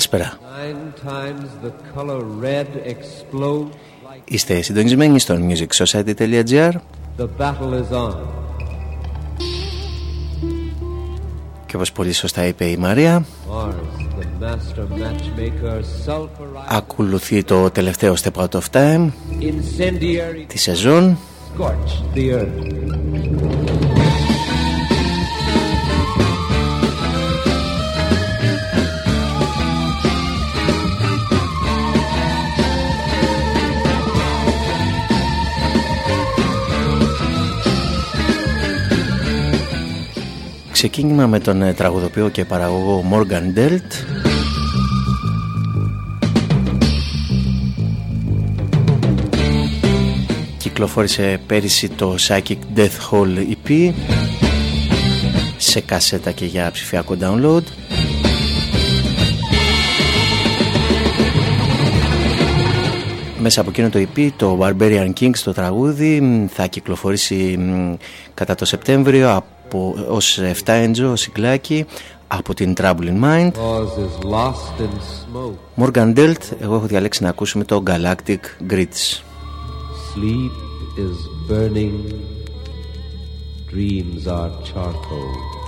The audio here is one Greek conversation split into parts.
Καλησπέρα. Είστε συντονισμένοι στο musicsociety.gr Και όπως πολύ σωστά είπε η Μαρία Ακολουθεί το τελευταίο step out of time. Τη σεζόν Ξεκίνημα με τον ε, τραγουδοποιό και παραγωγό Morgan Delt. Κυκλοφόρησε πέρυσι το Psychic Death Hall EP σε κασέτα και για ψηφιακό download. Μέσα από εκείνο το EP το Barbarian Kings το τραγούδι θα κυκλοφορήσει κατά το Σεπτέμβριο από, ως 7 έντζο συγκλάκι από την Trouble in Mind Morgan Delt εγώ έχω διαλέξει να ακούσουμε το Galactic Grids Sleep is burning Dreams are charcoal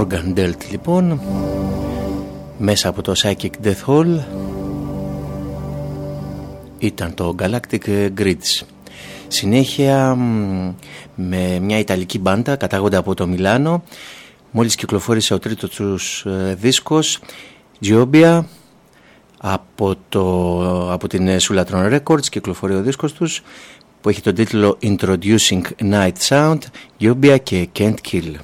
Morgan Delt λοιπόν μέσα από το Psychic Death Hall ήταν το Galactic Grids. Συνέχεια με μια Ιταλική μπάντα κατάγονται από το Μιλάνο. Μόλις κυκλοφόρησε ο τρίτος τους ε, δίσκος Giobia από, το, από την Sulatron Records κυκλοφορεί ο δίσκος τους που έχει τον τίτλο Introducing Night Sound Giobia και Can't Kill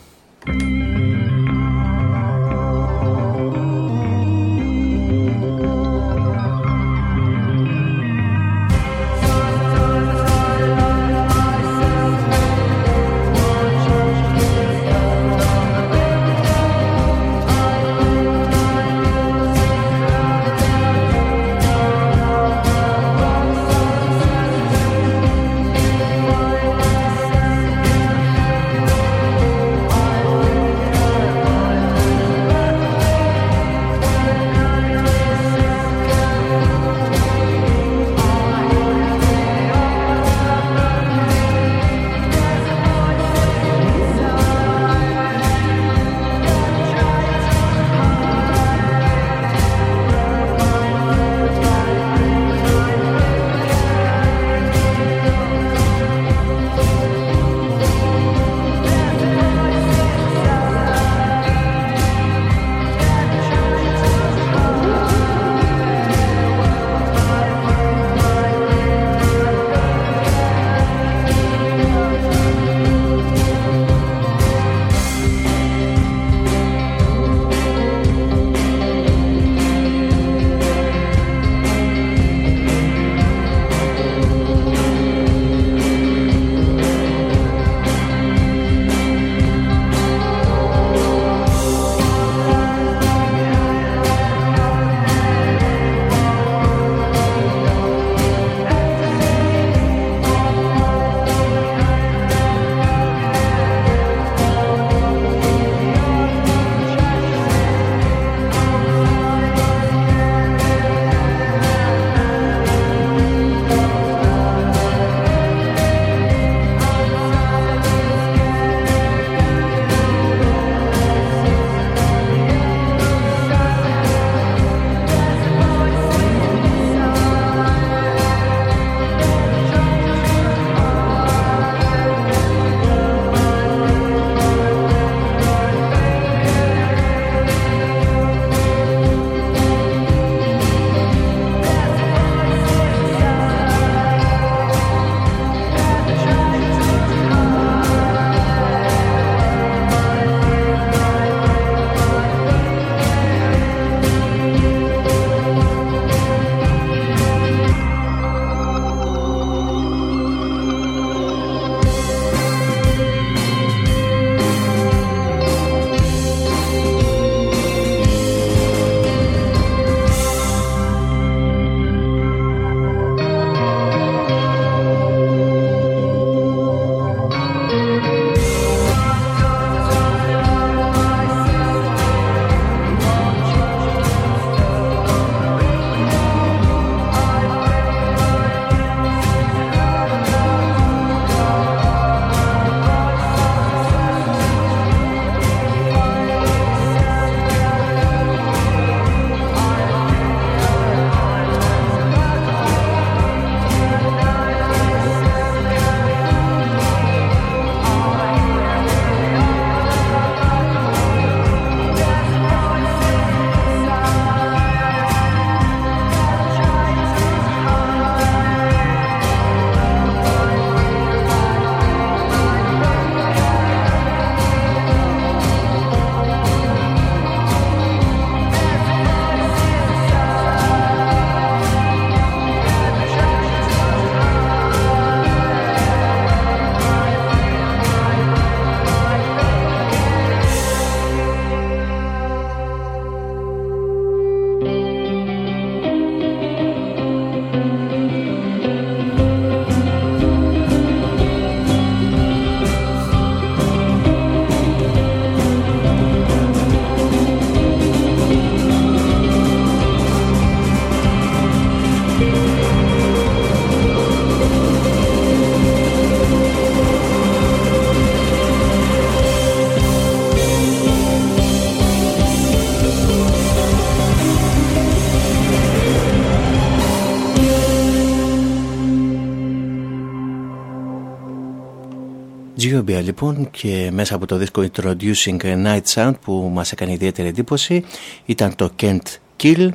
Giobia λοιπόν και μέσα από το δίσκο Introducing a Night Sound που μας έκανε ιδιαίτερη εντύπωση ήταν το Kent Kill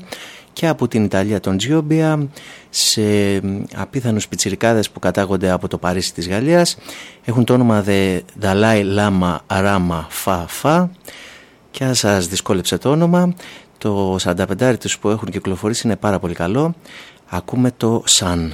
και από την Ιταλία τον Giobia σε απίθανους πιτσιρικάδες που κατάγονται από το Παρίσι της Γαλλίας. Έχουν το όνομα The Dalai Lama Arama Fa Fa. Και αν σας δυσκόλεψε το όνομα το 45 τους που έχουν κυκλοφορήσει είναι πάρα πολύ καλό. Ακούμε το Sun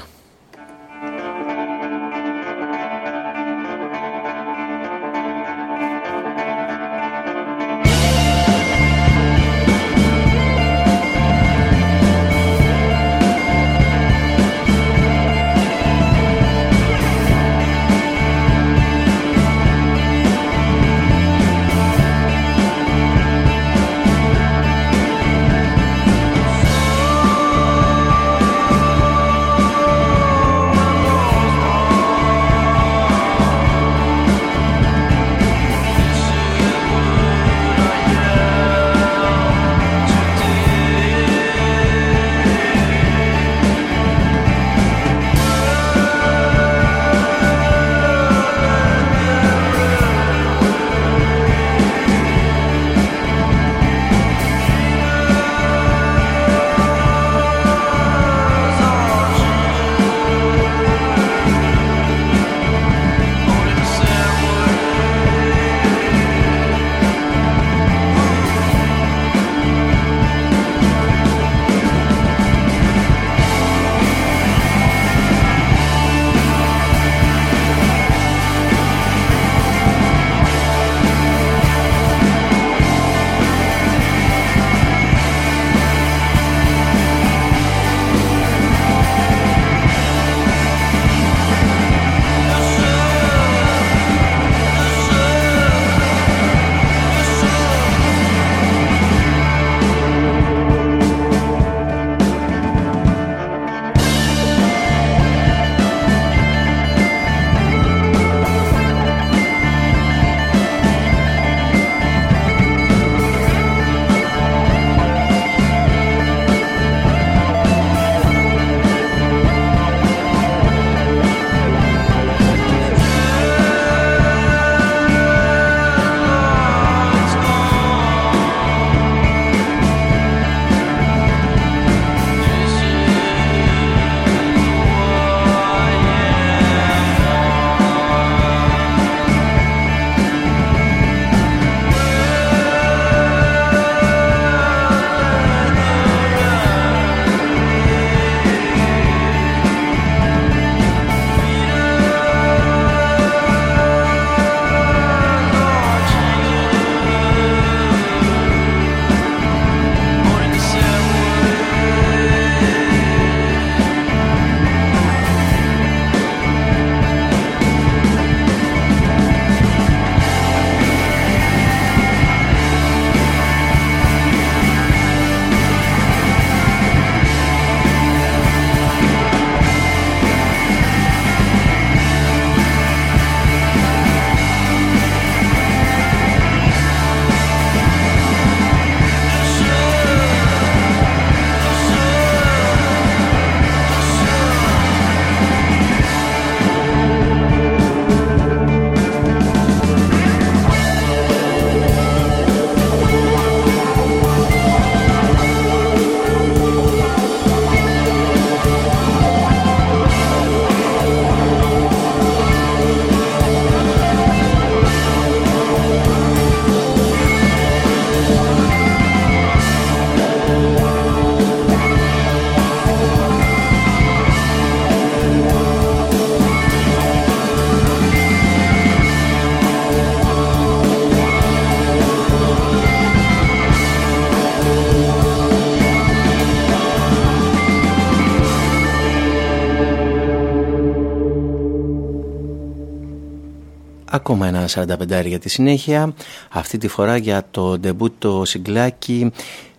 Ακόμα ένα 45 για τη συνέχεια. Αυτή τη φορά για το ντεμπούτ το συγκλάκι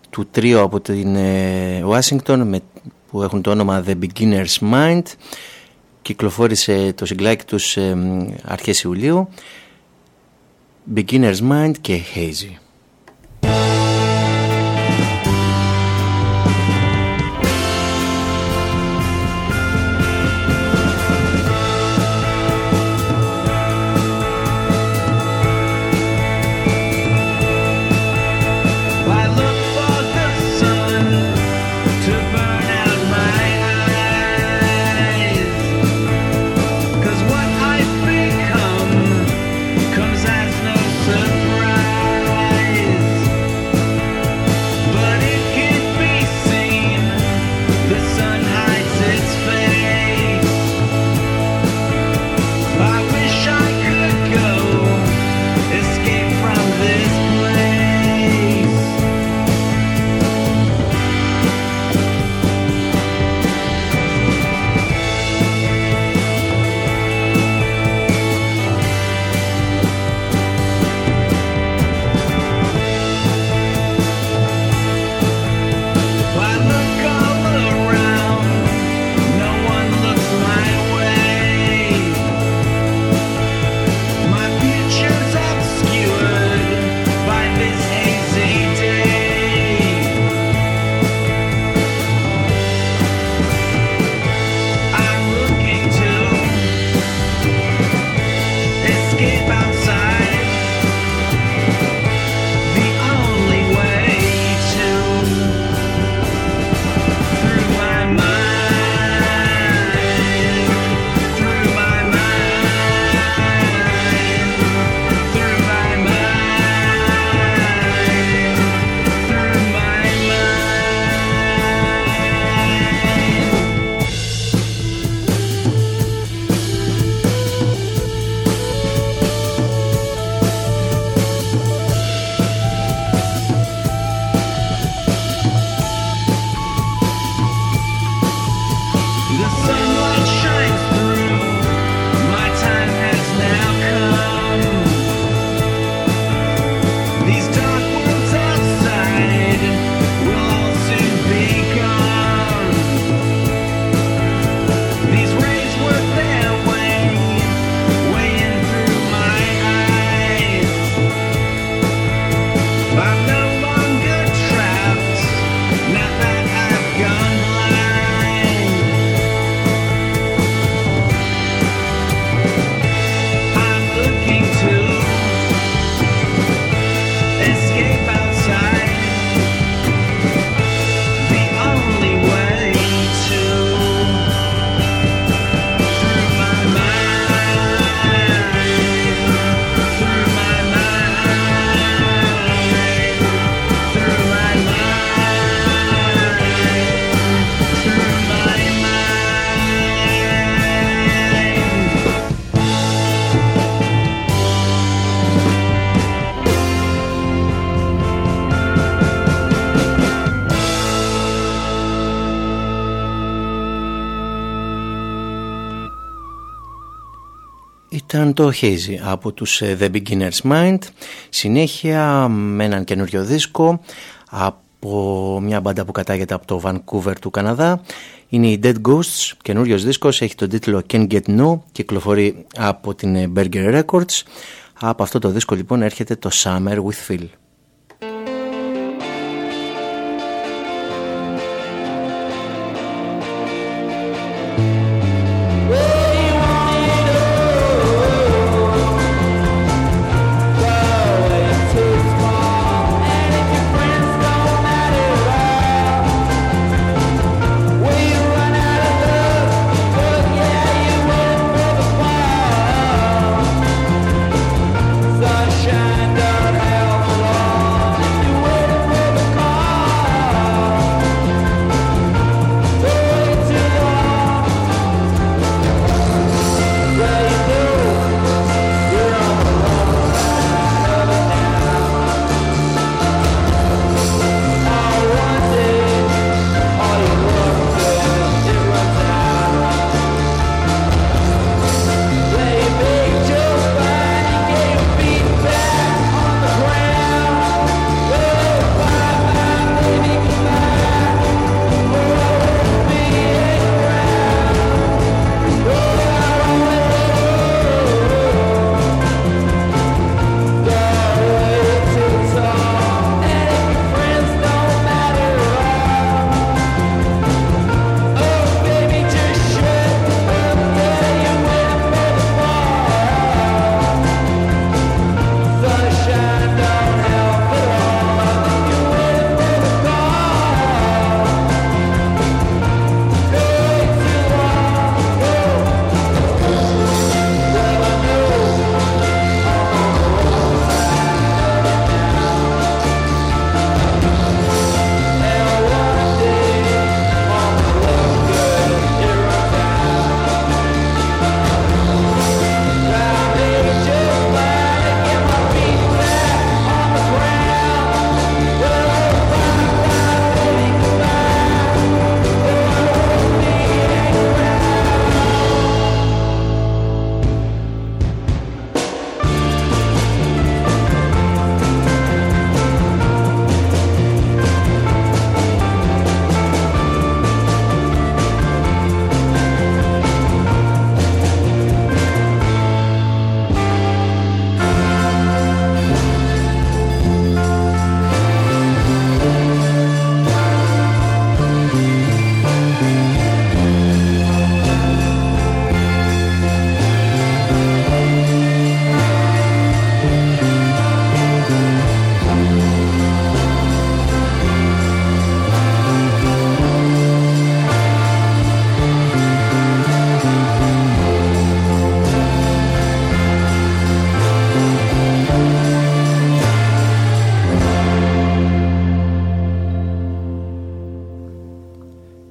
του τρίου από την Ουάσιγκτον που έχουν το όνομα The Beginner's Mind. Κυκλοφόρησε το συγκλάκι τους ε, αρχές Ιουλίου. Beginner's Mind και Hazy. Το Hazy από τους ε, The Beginner's Mind. Συνέχεια με έναν καινούριο δίσκο από μια μπάντα που κατάγεται από το Vancouver του Καναδά. Είναι η Dead Ghosts, καινούριος δίσκος. Έχει τον τίτλο Can't Get No. Κυκλοφορεί από την ε, Burger Records. Από αυτό το δίσκο λοιπόν έρχεται το Summer with Phil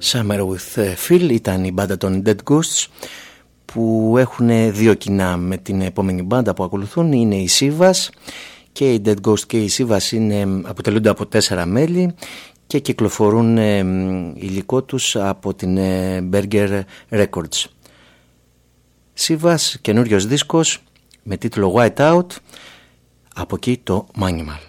Summer with Phil ήταν η μπάντα των Dead Ghosts που έχουν δύο κοινά με την επόμενη μπάντα που ακολουθούν είναι η Sivas και οι Dead Ghosts και η Sivas είναι, αποτελούνται από τέσσερα μέλη και κυκλοφορούν ε, υλικό τους από την ε, Burger Records. Sivas, καινούριος δίσκος με τίτλο White Out, από εκεί το Manimal.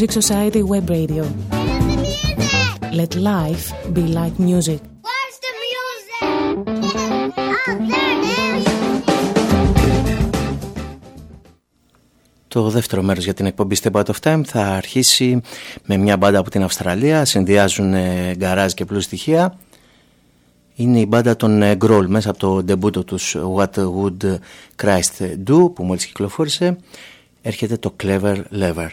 Music Society Web Radio. Let life be like music. Where's the music? Oh, there it is. Το δεύτερο μέρος για την εκπομπή Step Out of Time θα αρχίσει με μια μπάντα από την Αυστραλία, συνδυάζουν γκαράζ και πλούς στοιχεία. Είναι η μπάντα των Grohl μέσα από το ντεμπούτο τους What Would Christ Do που μόλις κυκλοφόρησε. Έρχεται το Clever Lever.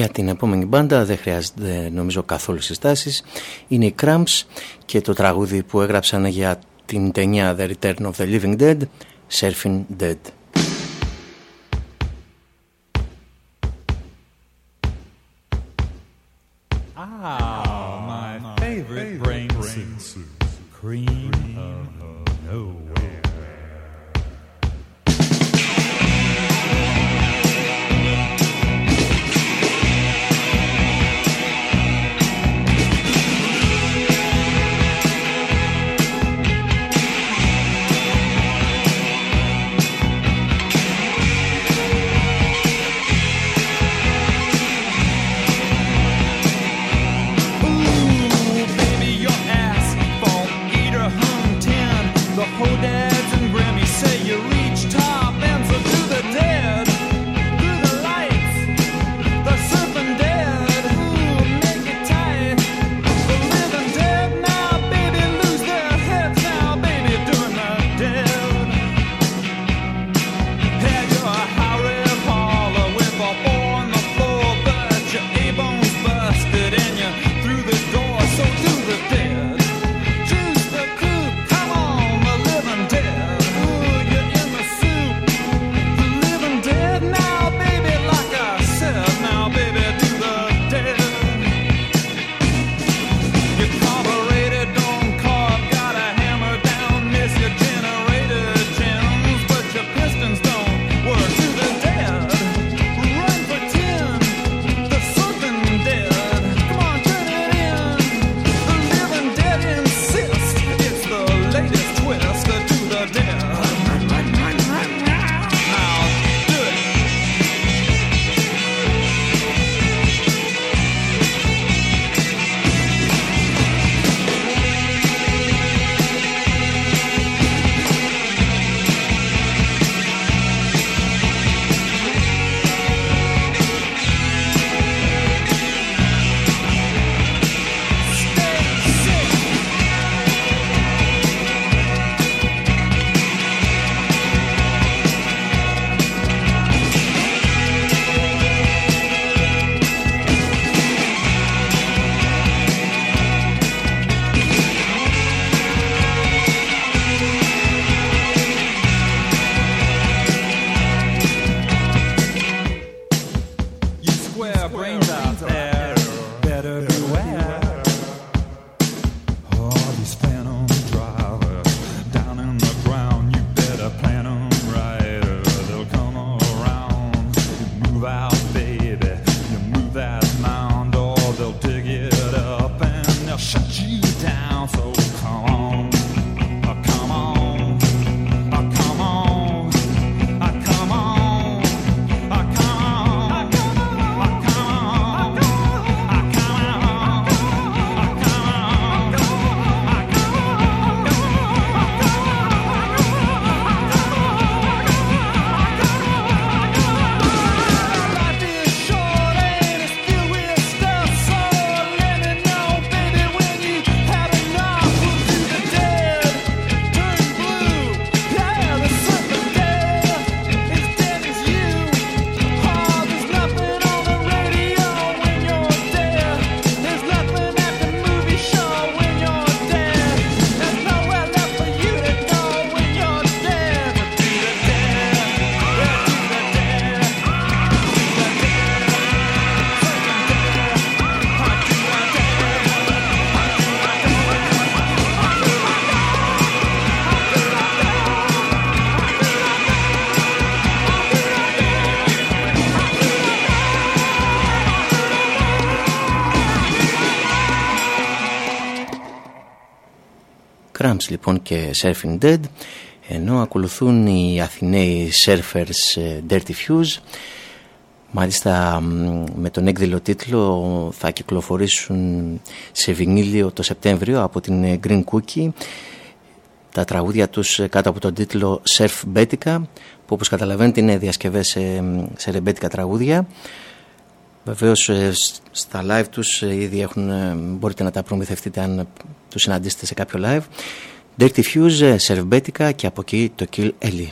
Για την επόμενη μπάντα δεν χρειάζεται νομίζω καθόλου συστάσεις. Είναι οι Cramps και το τραγούδι που έγραψαν για την ταινία The Return of the Living Dead, Surfing Dead. Cramps λοιπόν και Surfing Dead ενώ ακολουθούν οι Αθηναίοι Surfers ε, Dirty Fuse. Μάλιστα με τον έκδηλο τίτλο θα κυκλοφορήσουν σε βινίλιο το Σεπτέμβριο από την ε, Green Cookie. Τα τραγούδια τους ε, κάτω από τον τίτλο Surf Betica που όπως καταλαβαίνετε είναι διασκευές σε, σε ρεμπέτικα τραγούδια. Βεβαίως στα live τους ήδη έχουν, μπορείτε να τα προμηθευτείτε αν τους συναντήσετε σε κάποιο live Dirty Fuse, Σερβέτικα και από εκεί το Kill Ellie.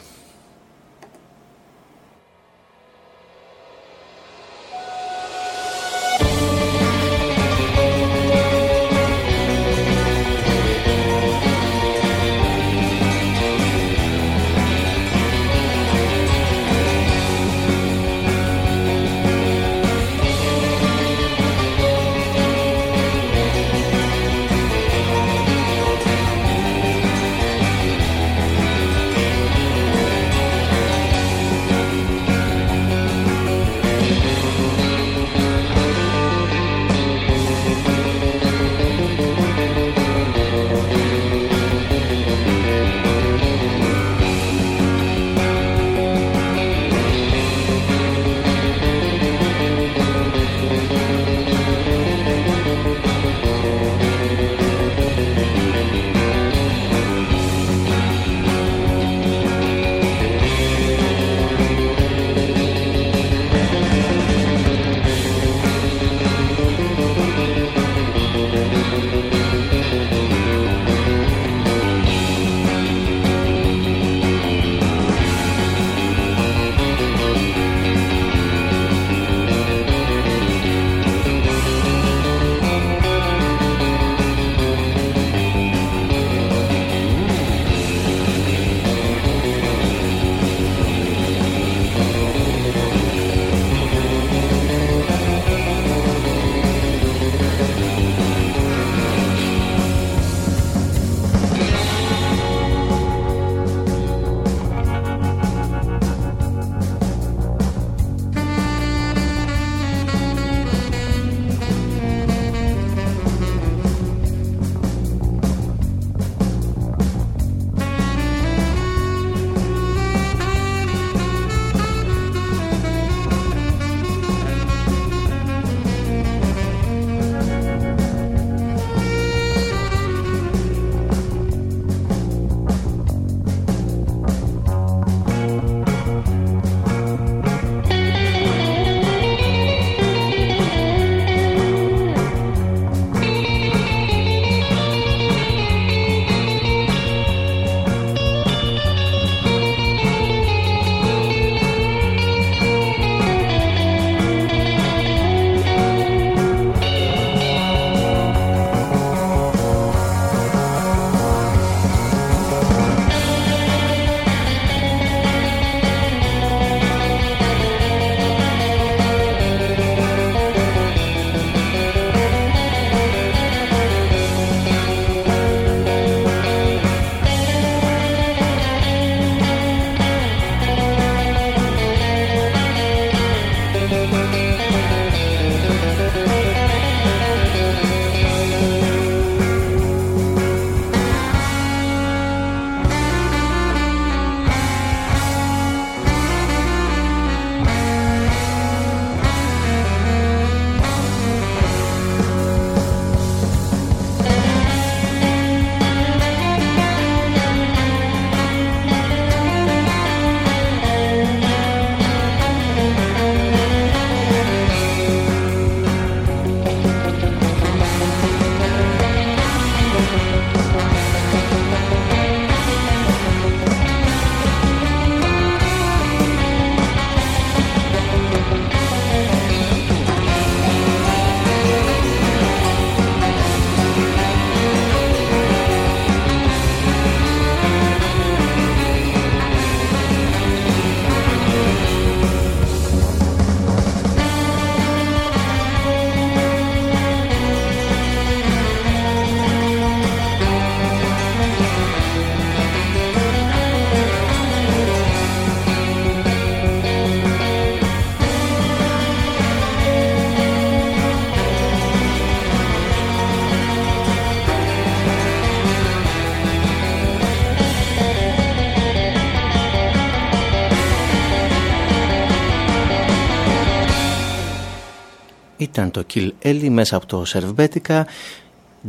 Ήταν το Kill Ellie μέσα από το Servetica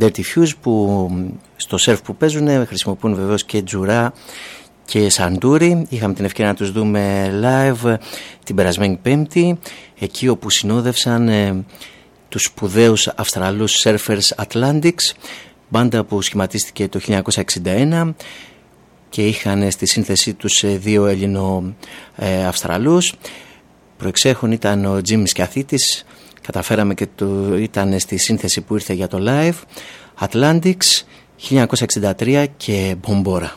Dirty Fuse που στο σερφ που παίζουν χρησιμοποιούν βεβαίως και τζουρά και Σαντούρι. Είχαμε την ευκαιρία να τους δούμε live την περασμένη πέμπτη εκεί όπου συνόδευσαν ε, τους σπουδαίους Αυστραλούς Surfers Atlantics μπάντα που σχηματίστηκε το 1961 και είχαν στη σύνθεσή τους ε, δύο Έλληνο ε, Αυστραλούς προεξέχων ήταν ο Τζίμις Καθίτης καταφέραμε και το ήταν στη σύνθεση που ήρθε για το live. Atlantics 1963 και Μπομπόρα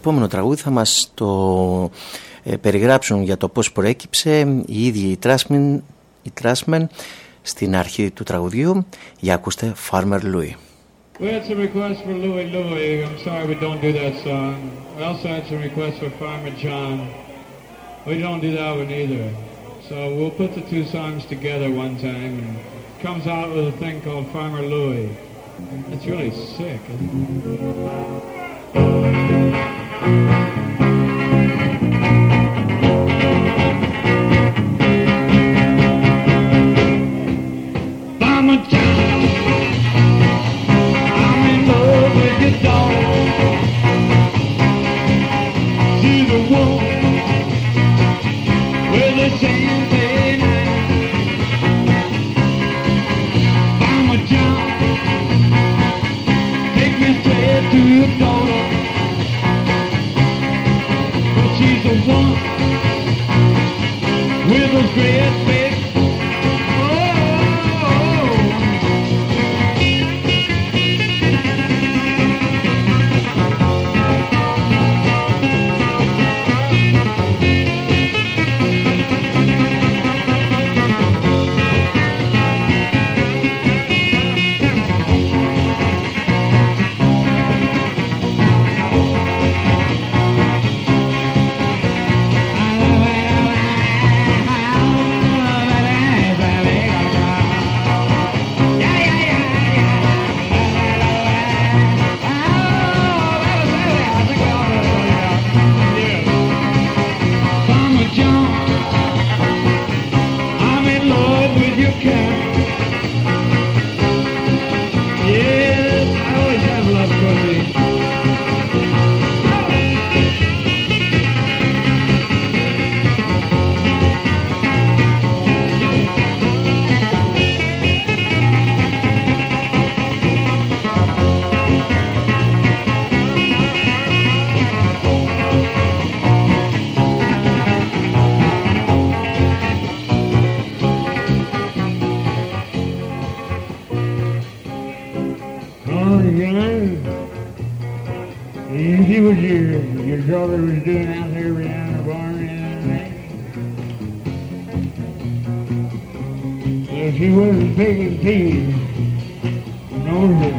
επόμενο τραγούδι θα μας το ε, περιγράψουν για το πώς προέκυψε οι ίδιοι οι Trasmen, οι Trasmen στην αρχή του τραγουδιού. Για ακούστε Farmer Louis. We had some requests for Louie Louie. I'm sorry we don't do that song. We also had some requests for Farmer John. We don't do that one either. So we'll put the two songs together one time and it comes out with a thing called Farmer Louie. It's really sick. Música that was doing out there behind the barn the other? Well, she wasn't picking peas. It.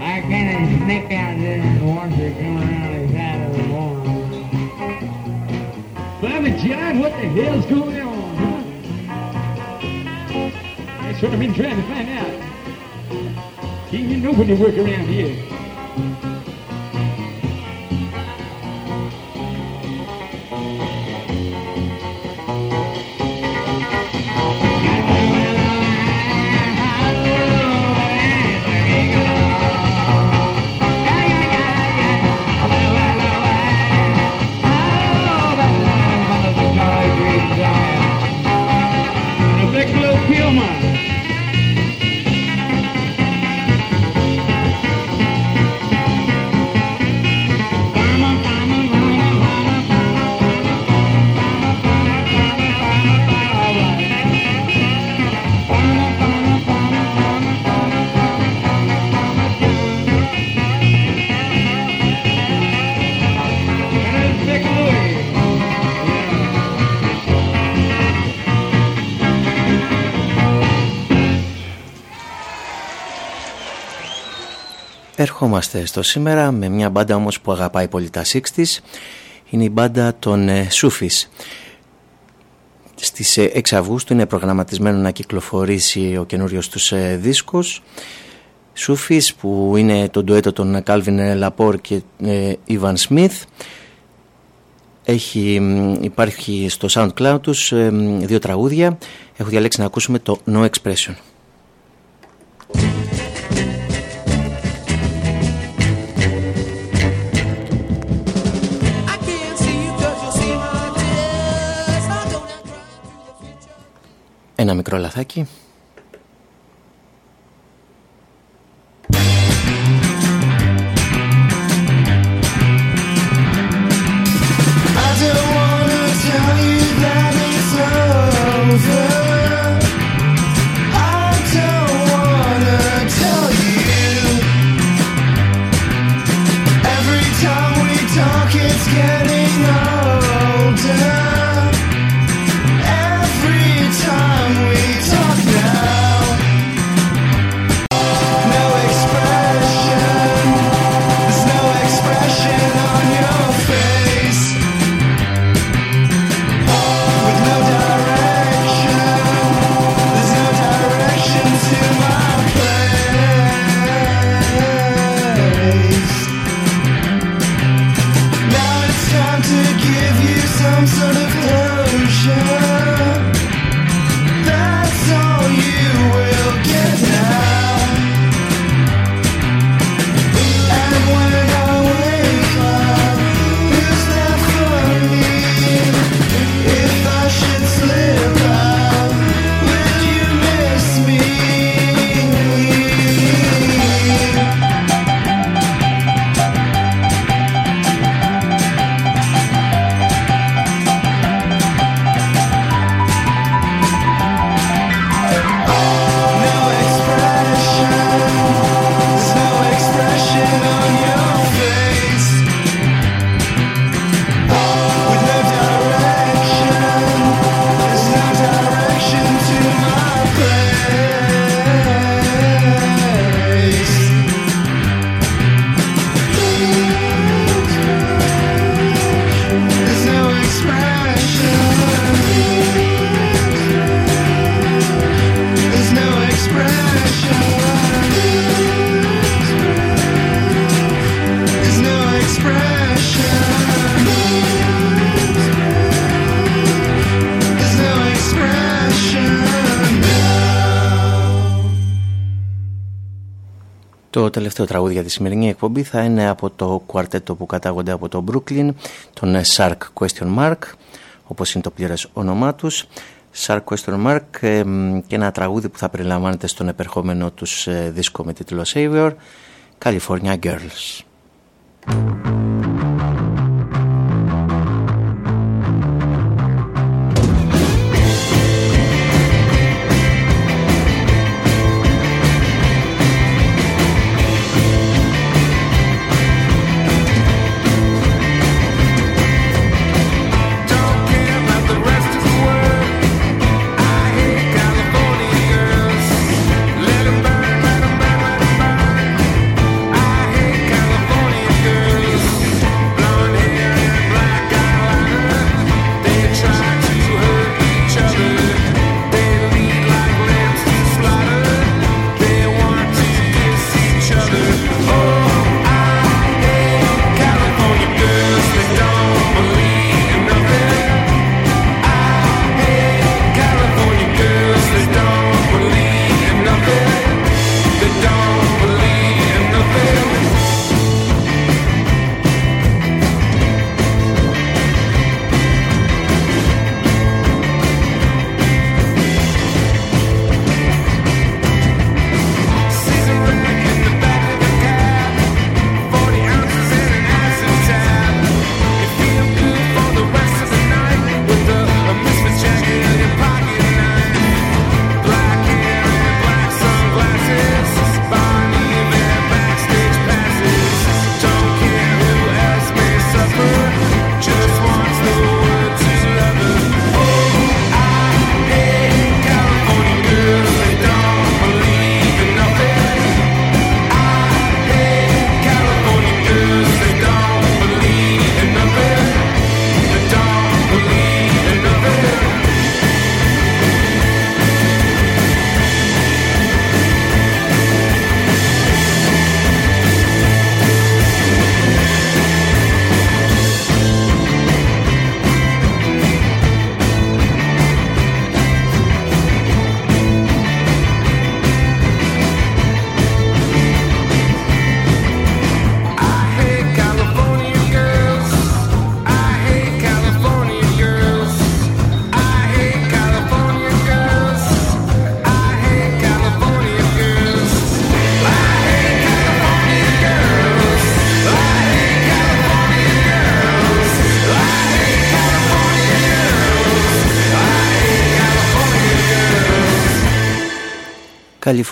I kind of sneak out there and watch her come around the side of the barn. Bobby John, what the hell's going on? That's what I've been trying to find out. Can't get nobody work around here. Ερχόμαστε στο σήμερα με μια μπάντα όμως που αγαπάει πολύ τα 60's. Είναι η μπάντα των ε, Σούφις. Στις ε, 6 Αυγούστου είναι προγραμματισμένο να κυκλοφορήσει ο καινούριος τους ε, δίσκος. Σούφις που είναι το ντουέτο των Calvin Λαπόρ και ε, Ivan Smith. Έχει, μ, υπάρχει στο SoundCloud τους ε, μ, δύο τραγούδια. Έχω διαλέξει να ακούσουμε το No Expression. Μικρό λαθάκι. Τελευταίο τραγούδι για τη σημερινή εκπομπή θα είναι από το κουαρτέτο που κατάγονται από το Brooklyn, τον Shark Question Mark, όπως είναι το πλήρες όνομά τους. Shark Question Mark ε, μ, και ένα τραγούδι που θα περιλαμβάνεται στον επερχόμενο τους ε, δίσκο με τίτλο Savior, California Girls.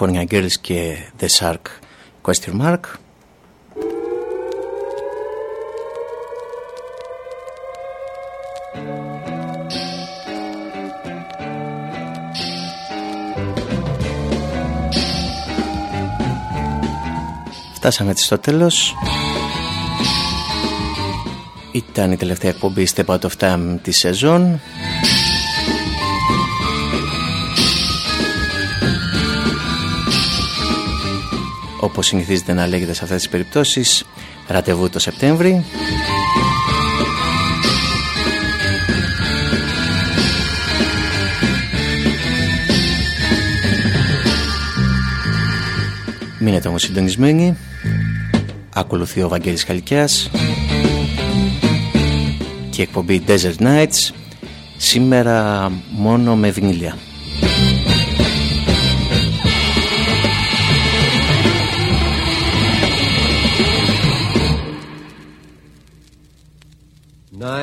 California Girls και The Shark Question Mark. Φτάσαμε έτσι στο τέλος. Ήταν η τελευταία εκπομπή Step Out of Time της σεζόν όπως συνηθίζεται να λέγεται σε αυτές τις περιπτώσεις ραντεβού το Σεπτέμβρη. Μείνετε όμως συντονισμένοι. Ακολουθεί ο Βαγγέλης Χαλικιάς Και εκπομπή Desert Nights Σήμερα μόνο με βινίλια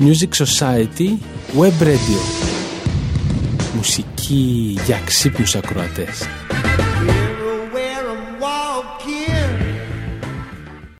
Music Society Web Radio. Μουσική για ξύπνους ακροατές